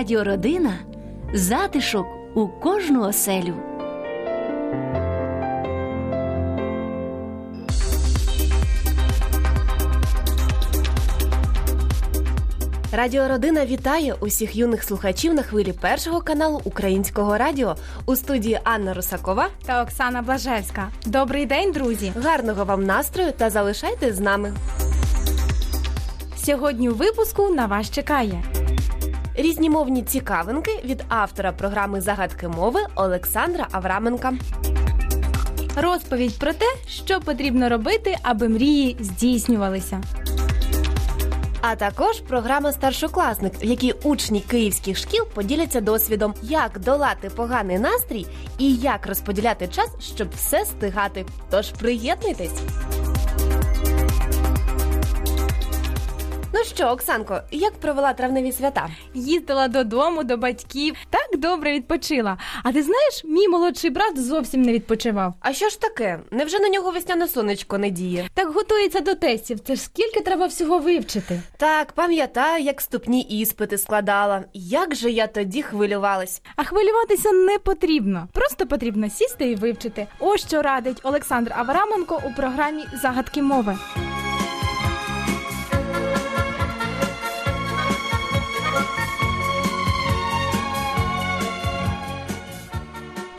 Радіородина затишок у кожну оселю. Радіородина вітає усіх юних слухачів на хвилі першого каналу Українського радіо у студії Анна Русакова та Оксана Блажевська. Добрий день, друзі! Гарного вам настрою та залишайтесь з нами. Сьогодні у випуску на вас чекає різні мовні цікавинки від автора програми Загадки мови Олександра Авраменка. Розповідь про те, що потрібно робити, аби мрії здійснювалися. А також програма Старшокласник, в якій учні київських шкіл поділяться досвідом, як долати поганий настрій і як розподіляти час, щоб все стигати. Тож приєднуйтесь. Ну що, Оксанко, як провела травневі свята? Їздила додому до батьків, так добре відпочила. А ти знаєш, мій молодший брат зовсім не відпочивав. А що ж таке? Невже на нього весняне сонечко не діє? Так готується до тестів. Це ж скільки треба всього вивчити? Так, пам'ятаю, як ступні іспити складала. Як же я тоді хвилювалась? А хвилюватися не потрібно. Просто потрібно сісти і вивчити. Ось що радить Олександр Авраменко у програмі Загадки мови.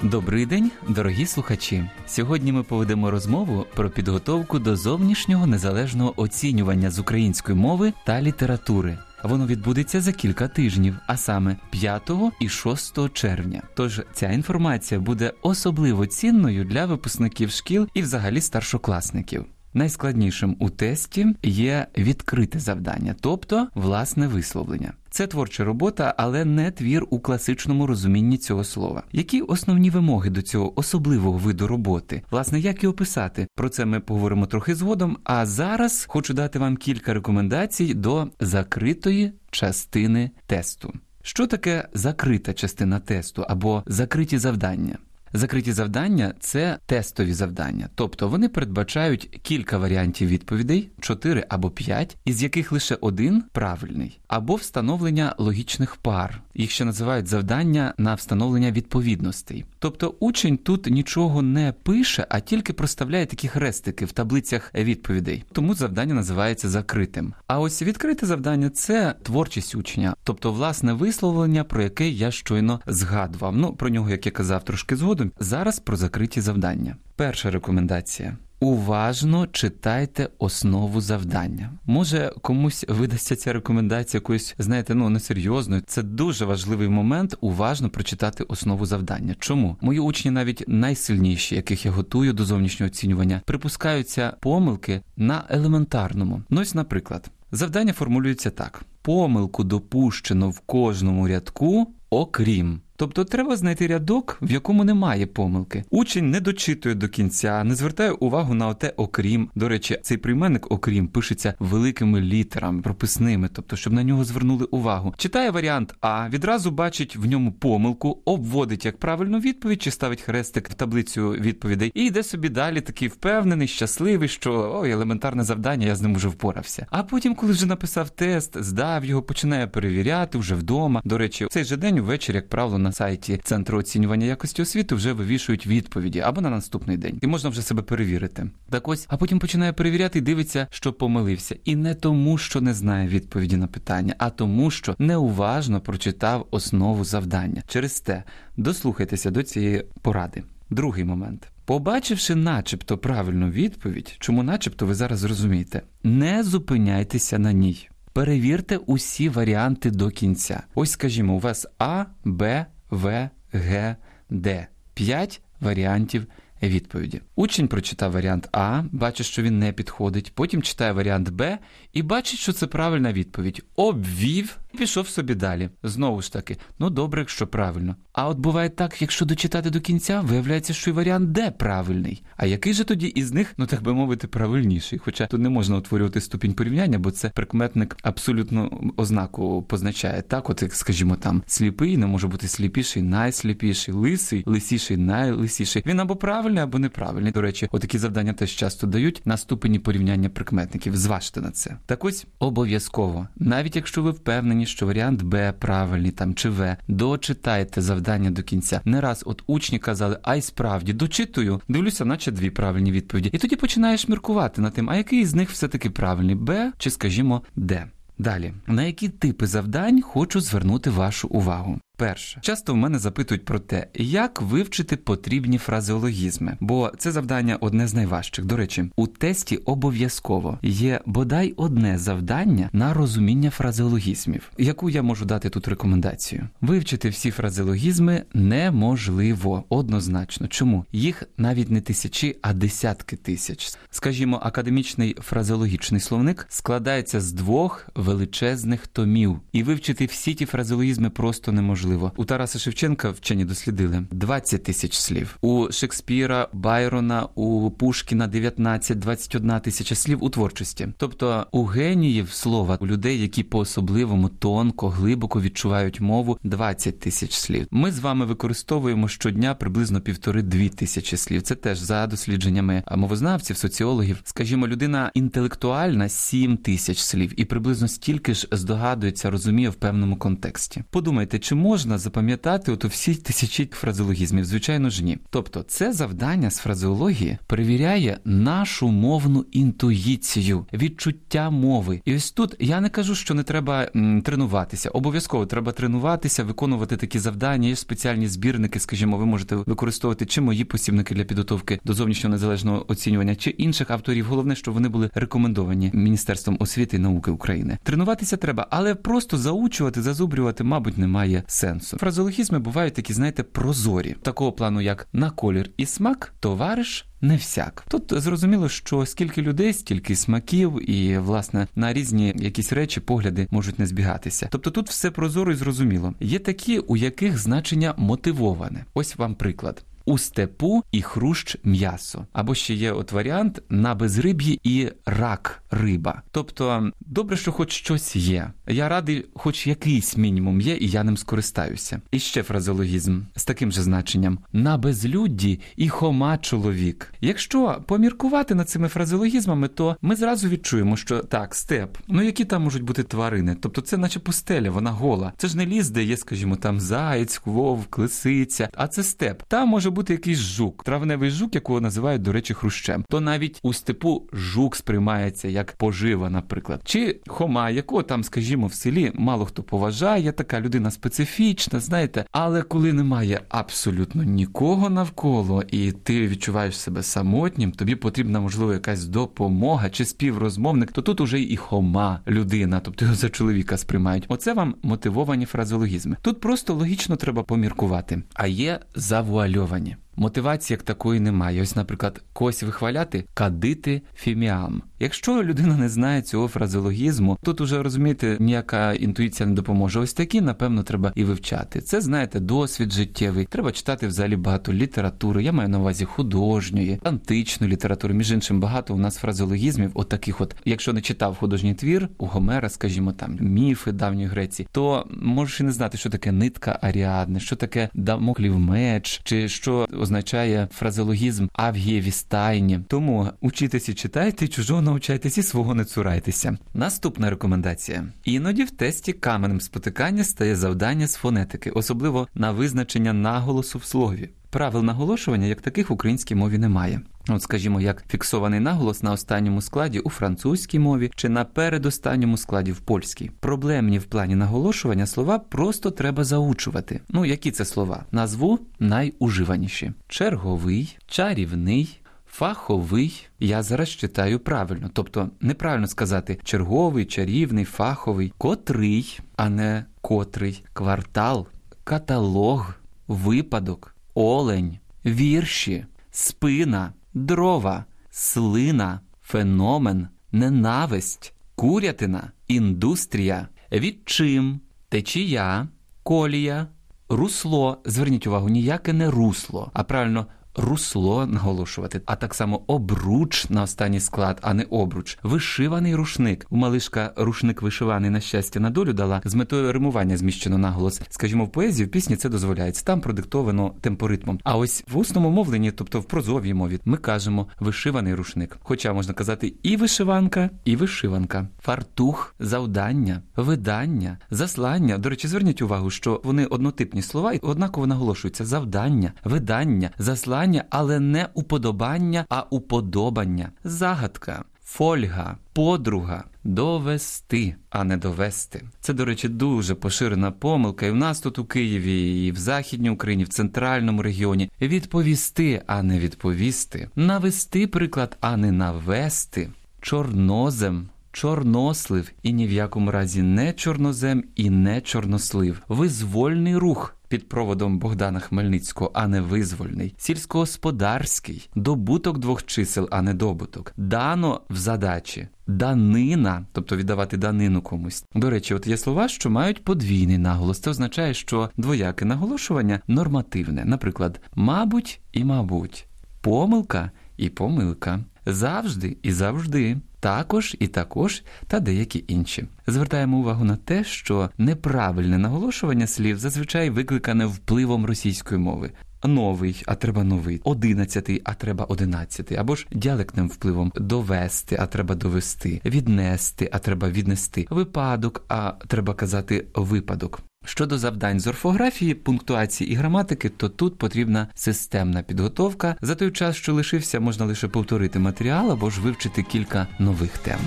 Добрий день, дорогі слухачі. Сьогодні ми поведемо розмову про підготовку до зовнішнього незалежного оцінювання з української мови та літератури. Воно відбудеться за кілька тижнів, а саме 5 і 6 червня. Тож ця інформація буде особливо цінною для випускників шкіл і взагалі старшокласників. Найскладнішим у тесті є відкрите завдання, тобто власне висловлення. Це творча робота, але не твір у класичному розумінні цього слова. Які основні вимоги до цього особливого виду роботи? Власне, як його писати? Про це ми поговоримо трохи згодом. А зараз хочу дати вам кілька рекомендацій до закритої частини тесту. Що таке закрита частина тесту або закриті завдання? Закриті завдання це тестові завдання, тобто вони передбачають кілька варіантів відповідей, 4 або 5, із яких лише один правильний, або встановлення логічних пар. Їх ще називають завдання на встановлення відповідностей. Тобто учень тут нічого не пише, а тільки проставляє такі хрестики в таблицях відповідей. Тому завдання називається закритим. А ось відкрите завдання це творчість учня, тобто власне висловлення, про яке я щойно згадував. Ну про нього, як я казав, трошки згодом. Зараз про закриті завдання. Перша рекомендація. Уважно читайте основу завдання. Може комусь видасться ця рекомендація якоюсь, знаєте, ну несерйозною. Це дуже важливий момент. Уважно прочитати основу завдання. Чому мої учні, навіть найсильніші, яких я готую до зовнішнього оцінювання, припускаються помилки на елементарному. Ну ось, наприклад, завдання формулюється так: помилку допущено в кожному рядку, окрім. Тобто треба знайти рядок, в якому немає помилки. Учень не дочитує до кінця, не звертає увагу на оте окрім. До речі, цей прийменник, окрім, пишеться великими літерами, прописними, тобто, щоб на нього звернули увагу. Читає варіант А, відразу бачить в ньому помилку, обводить як правильну відповідь, чи ставить хрестик в таблицю відповідей, і йде собі далі, такий впевнений, щасливий, що ой, елементарне завдання, я з ним вже впорався. А потім, коли вже написав тест, здав його, починає перевіряти вже вдома. До речі, цей же день увечері, як правило, на сайті Центру оцінювання якості освіти вже вивішують відповіді або на наступний день, і можна вже себе перевірити. Так ось, а потім починає перевіряти і дивиться, що помилився, і не тому, що не знає відповіді на питання, а тому, що неуважно прочитав основу завдання. Через те дослухайтеся до цієї поради. Другий момент. Побачивши, начебто, правильну відповідь, чому, начебто, ви зараз зрозумієте, не зупиняйтеся на ній. Перевірте усі варіанти до кінця. Ось, скажімо, у вас А, Б, В, Г, Д. П'ять варіантів відповіді. Учень прочитав варіант А, бачить, що він не підходить. Потім читає варіант Б і бачить, що це правильна відповідь. Обвів пішов собі далі. Знову ж таки, ну добре, якщо правильно. А от буває так, якщо дочитати до кінця, виявляється, що і варіант Д правильний. А який же тоді із них, ну так би мовити, правильніший? Хоча тут не можна утворювати ступінь порівняння, бо це прикметник абсолютно ознаку позначає. Так, от як, скажімо, там сліпий не може бути сліпіший, найсліпіший, лисий, лисіший, найлисіший. Він або правильний, або неправильний. До речі, отакі завдання теж часто дають на ступені порівняння прикметників. Зважте на це. Так ось обов'язково, навіть якщо ви впевнені впевнені, що варіант Б правильний там чи В. Дочитайте завдання до кінця. Не раз от учні казали, а й справді дочитую, дивлюся, наче дві правильні відповіді. І тоді починаєш міркувати над тим, а який з них все-таки правильний Б чи, скажімо, Д. Далі, на які типи завдань хочу звернути вашу увагу. Перше, часто в мене запитують про те, як вивчити потрібні фразеологізми, бо це завдання одне з найважчих. До речі, у тесті обов'язково є бодай одне завдання на розуміння фразеологізмів, яку я можу дати тут рекомендацію. Вивчити всі фразеологізми неможливо однозначно. Чому їх навіть не тисячі, а десятки тисяч. Скажімо, академічний фразеологічний словник складається з двох величезних томів, і вивчити всі ті фразеологізми просто неможливо важливо. У Тараса Шевченка вчені дослідили 20 тисяч слів. У Шекспіра, Байрона, у Пушкіна 19-21 тисяча слів у творчості. Тобто у геніїв слова у людей, які по особливому тонко, глибоко відчувають мову, 20 тисяч слів. Ми з вами використовуємо щодня приблизно півтори-дві тисячі слів. Це теж за дослідженнями мовознавців, соціологів. Скажімо, людина інтелектуальна 7 тисяч слів, і приблизно стільки ж здогадується, розуміє в певному контексті. Подумайте, може можна запам'ятати от всі тисячі фразеологізмів? Звичайно ж ні. Тобто, це завдання з фразеології перевіряє нашу мовну інтуїцію, відчуття мови. І ось тут я не кажу, що не треба м, тренуватися. Обов'язково треба тренуватися, виконувати такі завдання. Є спеціальні збірники, скажімо, ви можете використовувати чи мої посібники для підготовки до зовнішнього незалежного оцінювання, чи інших авторів. Головне, щоб вони були рекомендовані Міністерством освіти і науки України. Тренуватися треба, але просто заучувати, зазубрювати, мабуть, немає сенсу. Фразологізми бувають такі, знаєте, прозорі, такого плану, як на колір і смак, товариш. Не всяк тут зрозуміло, що скільки людей, стільки смаків, і власне на різні якісь речі погляди можуть не збігатися. Тобто тут все прозоро і зрозуміло. Є такі, у яких значення мотивоване. Ось вам приклад у степу і хрущ м'ясо. Або ще є от варіант на безриб'ї і рак риба. Тобто, добре, що хоч щось є. Я радий, хоч якийсь мінімум є, і я ним скористаюся. І ще фразеологізм з таким же значенням: на безлюдді і хома чоловік. Якщо поміркувати над цими фразеологізмами, то ми зразу відчуємо, що так, степ, ну які там можуть бути тварини? Тобто, це наче пустеля, вона гола. Це ж не ліс, де є, скажімо, там заєць, вовк, лисиця, а це степ. Там може бути якийсь жук, травневий жук, якого називають, до речі, хрущем. То навіть у степу жук сприймається як пожива, наприклад, чи хома, якого там, скажімо, в селі мало хто поважає, така людина специфічна, знаєте, але коли немає абсолютно нікого навколо, і ти відчуваєш себе самотнім, тобі потрібна, можливо, якась допомога чи співрозмовник, то тут уже і хома людина, тобто його за чоловіка сприймають. Оце вам мотивовані фразеологізми. Тут просто логічно треба поміркувати, а є завуальовані голосування. Мотивації як такої немає. Ось, наприклад, когось вихваляти кадити фіміам. Якщо людина не знає цього фразеологізму, тут уже розумієте, ніяка інтуїція не допоможе. Ось такі, напевно, треба і вивчати. Це знаєте, досвід життєвий. Треба читати взагалі багато літератури. Я маю на увазі художньої, античної літератури. Між іншим, багато у нас фразеологізмів, от от, якщо не читав художній твір у Гомера, скажімо, там міфи давньої Греції, то можеш і не знати, що таке нитка Аріадни, що таке дамоклів меч, чи що означає фразеологізм авгієвістайні. Тому учитися читайте, чужого навчайтесь і свого не цурайтеся. Наступна рекомендація: іноді в тесті каменем спотикання стає завдання з фонетики, особливо на визначення наголосу в слові. Правил наголошування як таких в українській мові немає. От, скажімо, як фіксований наголос на останньому складі у французькій мові чи на передостанньому складі в польській. Проблемні в плані наголошування слова просто треба заучувати. Ну, які це слова? Назву найуживаніші: черговий, чарівний. Фаховий я зараз читаю правильно, тобто неправильно сказати черговий, чарівний, фаховий, котрий, а не котрий, квартал, каталог, випадок, олень, вірші, спина, дрова, слина, феномен, ненависть, курятина, індустрія, відчим, течія, колія, русло. Зверніть увагу, ніяке не русло, а правильно русло наголошувати, а так само обруч на останній склад, а не обруч, вишиваний рушник. У малишка рушник вишиваний на щастя на долю дала з метою римування зміщено наголос. Скажімо, в поезії в пісні це дозволяється. Там продиктовано темпоритмом. А ось в усному мовленні, тобто в прозовій мові, ми кажемо вишиваний рушник. Хоча можна казати і вишиванка, і вишиванка, фартух, завдання, видання, заслання. До речі, зверніть увагу, що вони однотипні слова і однаково наголошуються: завдання, видання, заслання, але не уподобання, а уподобання, загадка. Фольга, подруга, довести, а не довести. Це, до речі, дуже поширена помилка. І в нас тут у Києві, і в Західній Україні, в центральному регіоні. Відповісти, а не відповісти, навести приклад, а не навести, чорнозем. Чорнослив і ні в якому разі не чорнозем і не чорнослив. Визвольний рух під проводом Богдана Хмельницького, а не визвольний, сільськогосподарський, добуток двох чисел, а не добуток, дано в задачі, данина, тобто віддавати данину комусь. До речі, от є слова, що мають подвійний наголос. Це означає, що двояке наголошування нормативне, наприклад, мабуть і мабуть, помилка і помилка, завжди і завжди також і також та деякі інші. Звертаємо увагу на те, що неправильне наголошування слів зазвичай викликане впливом російської мови. Новий, а треба новий, одинадцятий, а треба одинадцятий, або ж діалектним впливом довести, а треба довести, віднести, а треба віднести, випадок, а треба казати випадок. Щодо завдань з орфографії, пунктуації і граматики, то тут потрібна системна підготовка. За той час, що лишився, можна лише повторити матеріал або ж вивчити кілька нових тем.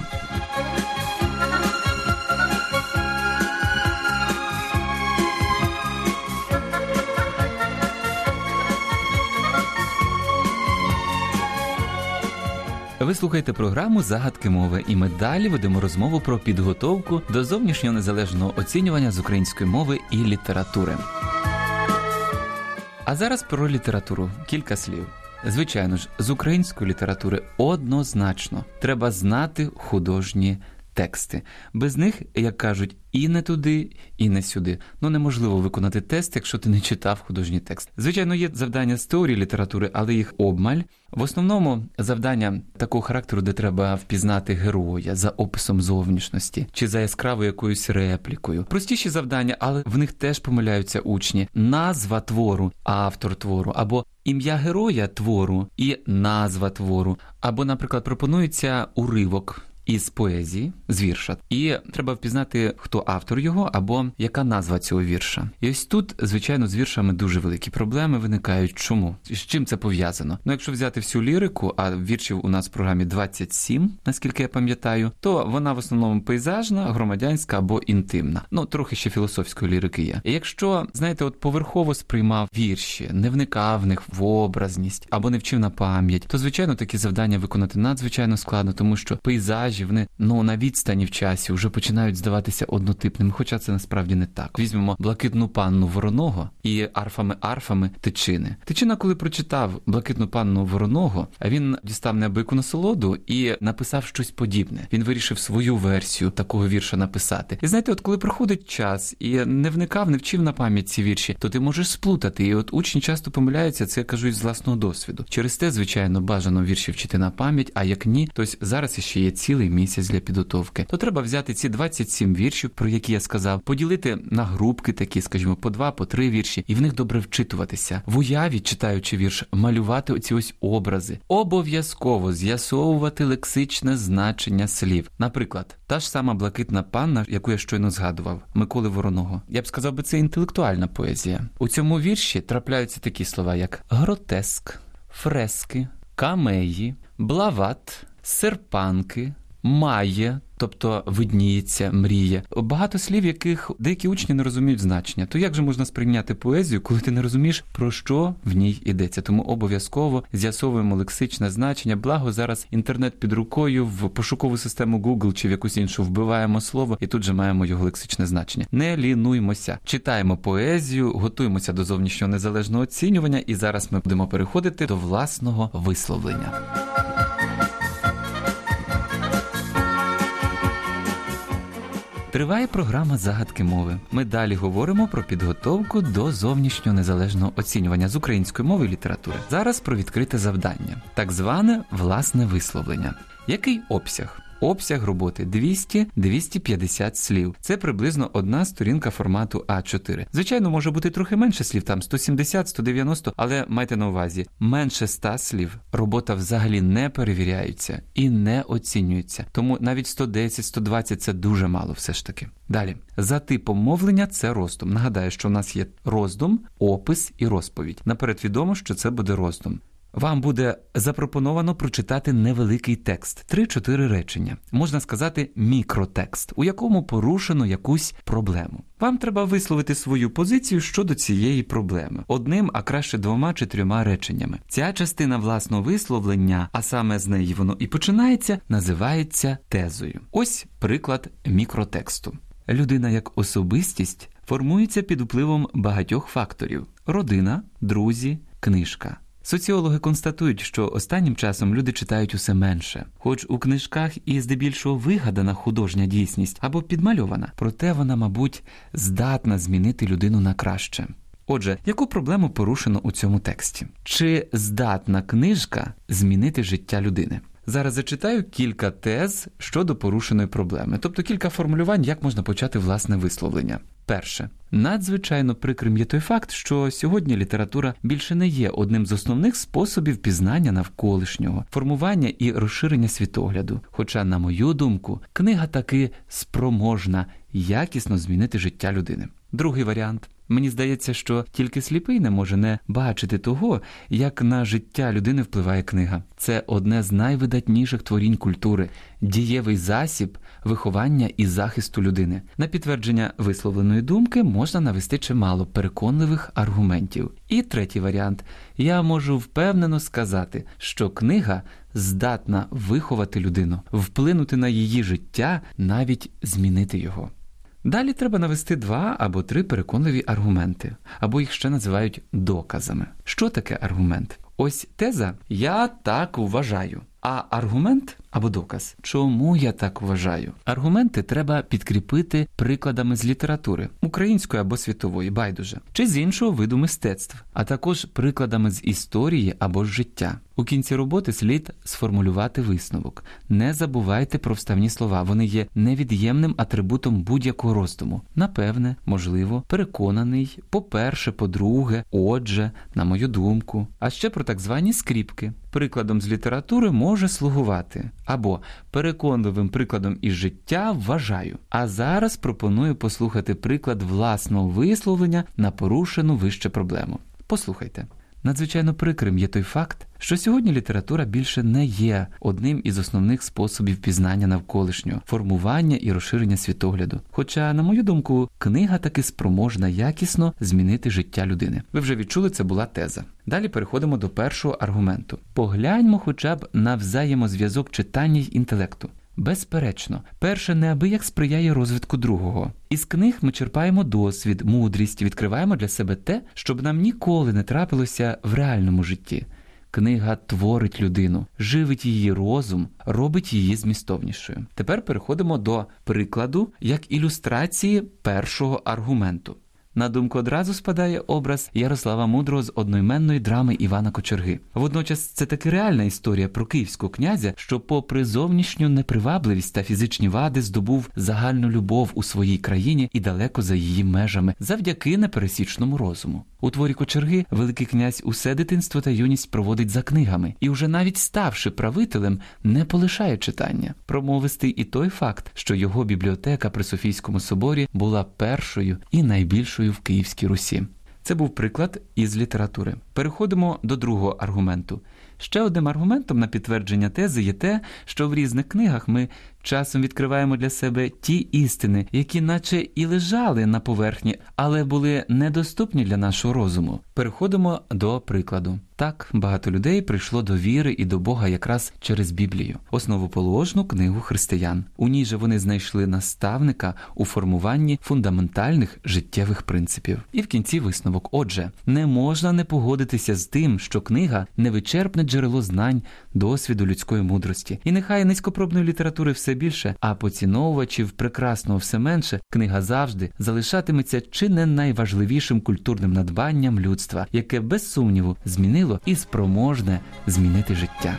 Ви слухаєте програму Загадки мови, і ми далі ведемо розмову про підготовку до зовнішнього незалежного оцінювання з української мови і літератури. А зараз про літературу кілька слів. Звичайно ж, з української літератури однозначно треба знати художні тексти. Без них, як кажуть, і не туди, і не сюди. Ну неможливо виконати тест, якщо ти не читав художній текст. Звичайно, є завдання з теорії літератури, але їх обмаль. В основному завдання такого характеру, де треба впізнати героя за описом зовнішності чи за яскравою якоюсь реплікою. Простіші завдання, але в них теж помиляються учні. Назва твору, автор твору або ім'я героя твору і назва твору. Або, наприклад, пропонується уривок із поезії, з вірша, і треба впізнати, хто автор його або яка назва цього вірша. І ось тут, звичайно, з віршами дуже великі проблеми виникають. Чому з чим це пов'язано? Ну, якщо взяти всю лірику, а віршів у нас в програмі 27, наскільки я пам'ятаю, то вона в основному пейзажна, громадянська або інтимна. Ну трохи ще філософської лірики є. І Якщо знаєте, от поверхово сприймав вірші, не вникав в них в образність або не вчив на пам'ять, то звичайно такі завдання виконати надзвичайно складно, тому що пейзаж пейзажі, вони ну на відстані в часі вже починають здаватися однотипними, хоча це насправді не так. Візьмемо блакитну панну вороного і арфами-арфами тичини. Тичина, коли прочитав блакитну панну вороного, він дістав неабияку насолоду і написав щось подібне. Він вирішив свою версію такого вірша написати. І знаєте, от коли проходить час і не вникав, не вчив на пам'ять ці вірші, то ти можеш сплутати. І от учні часто помиляються, це я кажу з власного досвіду. Через те, звичайно, бажано вірші вчити на пам'ять, а як ні, то зараз іще є цілий цілий місяць для підготовки, то треба взяти ці 27 віршів, про які я сказав, поділити на групки такі, скажімо, по два, по три вірші, і в них добре вчитуватися. В уяві, читаючи вірш, малювати оці ось образи, обов'язково з'ясовувати лексичне значення слів. Наприклад, та ж сама блакитна панна, яку я щойно згадував, Миколи Вороного. Я б сказав би, це інтелектуальна поезія. У цьому вірші трапляються такі слова, як гротеск, фрески, камеї, блават, серпанки має, тобто видніється, мріє. Багато слів, яких деякі учні не розуміють значення. То як же можна сприйняти поезію, коли ти не розумієш, про що в ній йдеться? Тому обов'язково з'ясовуємо лексичне значення. Благо зараз інтернет під рукою в пошукову систему Google чи в якусь іншу вбиваємо слово, і тут же маємо його лексичне значення. Не лінуймося, читаємо поезію, готуємося до зовнішнього незалежного оцінювання, і зараз ми будемо переходити до власного висловлення. Триває програма загадки мови. Ми далі говоримо про підготовку до зовнішнього незалежного оцінювання з української мови і літератури. Зараз про відкрите завдання, так зване власне висловлення. Який обсяг? Обсяг роботи 200-250 слів. Це приблизно одна сторінка формату А4. Звичайно, може бути трохи менше слів, там 170-190, але майте на увазі, менше 100 слів робота взагалі не перевіряється і не оцінюється. Тому навіть 110-120 це дуже мало все ж таки. Далі, за типом мовлення це роздум. Нагадаю, що в нас є роздум, опис і розповідь. Наперед відомо, що це буде роздум. Вам буде запропоновано прочитати невеликий текст, 3-4 речення, можна сказати, мікротекст, у якому порушено якусь проблему. Вам треба висловити свою позицію щодо цієї проблеми одним, а краще двома чи трьома реченнями. Ця частина власного висловлення, а саме з неї воно і починається, називається тезою. Ось приклад мікротексту. Людина як особистість формується під впливом багатьох факторів: родина, друзі, книжка. Соціологи констатують, що останнім часом люди читають усе менше, хоч у книжках і здебільшого вигадана художня дійсність або підмальована, проте вона, мабуть, здатна змінити людину на краще. Отже, яку проблему порушено у цьому тексті? Чи здатна книжка змінити життя людини? Зараз зачитаю кілька тез щодо порушеної проблеми, тобто кілька формулювань, як можна почати власне висловлення. Перше, надзвичайно прикрим є той факт, що сьогодні література більше не є одним з основних способів пізнання навколишнього, формування і розширення світогляду. Хоча, на мою думку, книга таки спроможна якісно змінити життя людини. Другий варіант. Мені здається, що тільки сліпий не може не бачити того, як на життя людини впливає книга. Це одне з найвидатніших творінь культури, дієвий засіб виховання і захисту людини. На підтвердження висловленої думки можна навести чимало переконливих аргументів. І третій варіант: я можу впевнено сказати, що книга здатна виховати людину, вплинути на її життя, навіть змінити його. Далі треба навести два або три переконливі аргументи, або їх ще називають доказами. Що таке аргумент? Ось теза я так вважаю. А аргумент або доказ, чому я так вважаю? Аргументи треба підкріпити прикладами з літератури, української або світової, байдуже, чи з іншого виду мистецтв, а також прикладами з історії або з життя. У кінці роботи слід сформулювати висновок. Не забувайте про вставні слова, вони є невід'ємним атрибутом будь-якого роздуму. Напевне, можливо, переконаний, по-перше, по-друге, отже, на мою думку, а ще про так звані скріпки. Прикладом з літератури може слугувати або переконливим прикладом із життя вважаю. А зараз пропоную послухати приклад власного висловлення на порушену вище проблему. Послухайте. Надзвичайно прикрим є той факт, що сьогодні література більше не є одним із основних способів пізнання навколишнього, формування і розширення світогляду. Хоча, на мою думку, книга таки спроможна якісно змінити життя людини. Ви вже відчули, це була теза. Далі переходимо до першого аргументу. Погляньмо хоча б на взаємозв'язок читання й інтелекту. Безперечно, перше неабияк сприяє розвитку другого. Із книг ми черпаємо досвід, мудрість, відкриваємо для себе те, щоб нам ніколи не трапилося в реальному житті. Книга творить людину, живить її розум, робить її змістовнішою. Тепер переходимо до прикладу як ілюстрації першого аргументу. На думку одразу спадає образ Ярослава Мудрого з одноіменної драми Івана Кочерги. Водночас це таки реальна історія про київського князя, що, попри зовнішню непривабливість та фізичні вади, здобув загальну любов у своїй країні і далеко за її межами, завдяки непересічному розуму. У творі кочерги Великий князь усе дитинство та юність проводить за книгами, і вже навіть ставши правителем, не полишає читання. Промовистий і той факт, що його бібліотека при Софійському соборі була першою і найбільшою в Київській Русі. Це був приклад із літератури. Переходимо до другого аргументу. Ще одним аргументом на підтвердження тези є те, що в різних книгах ми часом відкриваємо для себе ті істини, які наче і лежали на поверхні, але були недоступні для нашого розуму. Переходимо до прикладу. Так, багато людей прийшло до віри і до Бога якраз через Біблію, основоположну книгу християн. У ній же вони знайшли наставника у формуванні фундаментальних життєвих принципів. І в кінці висновок. Отже, не можна не погодитися з тим, що книга невичерпне джерело знань, досвіду людської мудрості. І нехай низькопробної літератури більше, а поціновувачів прекрасного все менше, книга завжди залишатиметься чи не найважливішим культурним надбанням людства, яке без сумніву змінило і спроможне змінити життя.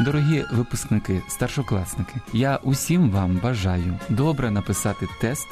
Дорогі випускники, старшокласники, я усім вам бажаю добре написати тест,